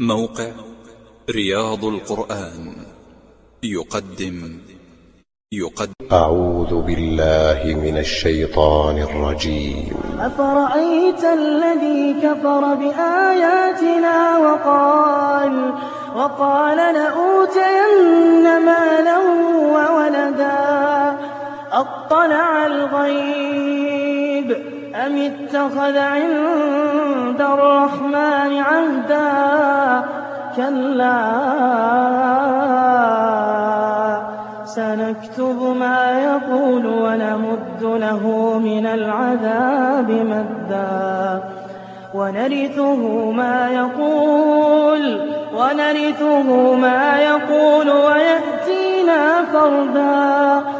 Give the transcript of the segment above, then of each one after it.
موقع رياض القرآن. يقدم. يقدم. أعوذ بالله من الشيطان الرجيم. أفرأيت الذي كفر بآياتنا وقال وقال لأوتين مالا وولدا أطلع الغيب. أم اتخذ عند الرحمن عهدا؟ كلا. سنكتب ما يقول ونمد له من العذاب مدا. ونرثه ما يقول ونرثه ما يقول ويأتينا فردا.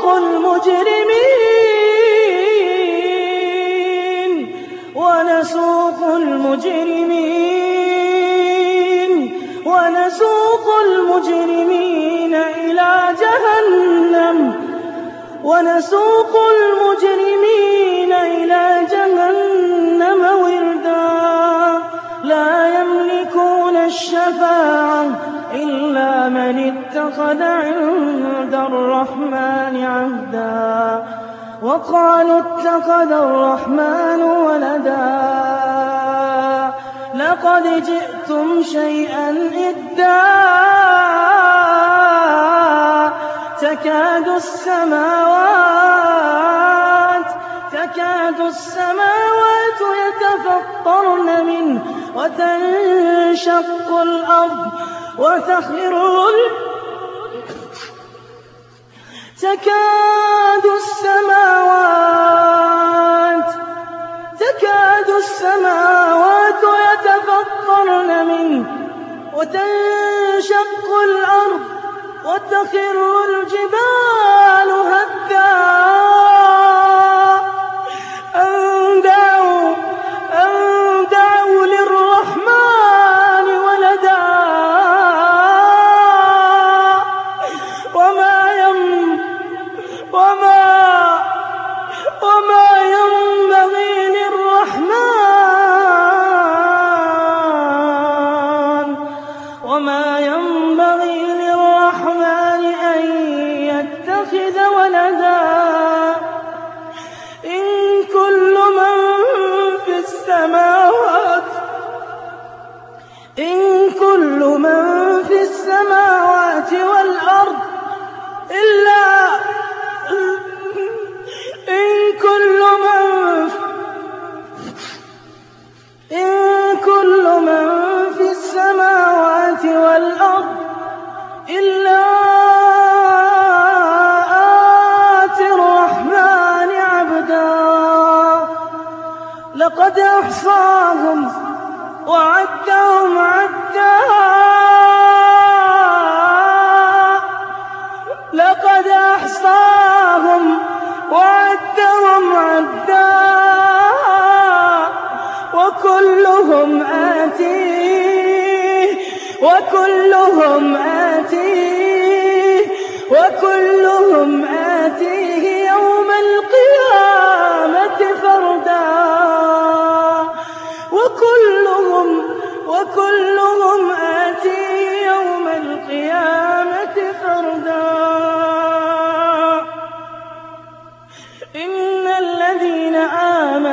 ونسوق المجرمين ونسوق المجرمين ونسوق المجرمين إلى جهنم ونسوق المجرمين إلى جهنم وردا لا يملكون الشفاعة إلا من اتخذ عند الرحمن عهدا وقالوا اتخذ الرحمن ولدا لقد جئتم شيئا إدا تكاد السماوات تكاد السماوات يتفطرن منه وتنشق الأرض وتخر تكاد السماوات تكاد السماوات يتفطرن منه وتنشق الأرض وتخر الجبال هدا السماوات إن كل من في السماوات لقد أحصاهم وعدهم عدا. لقد أحصاهم وعدهم عدا. وكلهم آتيه وكلهم آتيه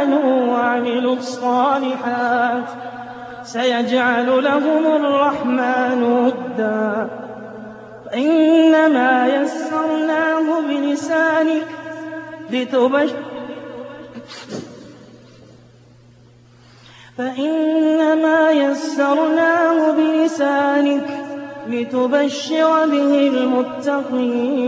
آمنوا وعملوا الصالحات سيجعل لهم الرحمن ودا. فإنما يسرناه بلسانك لتبشر. فإنما يسرناه بلسانك لتبشر به المتقين.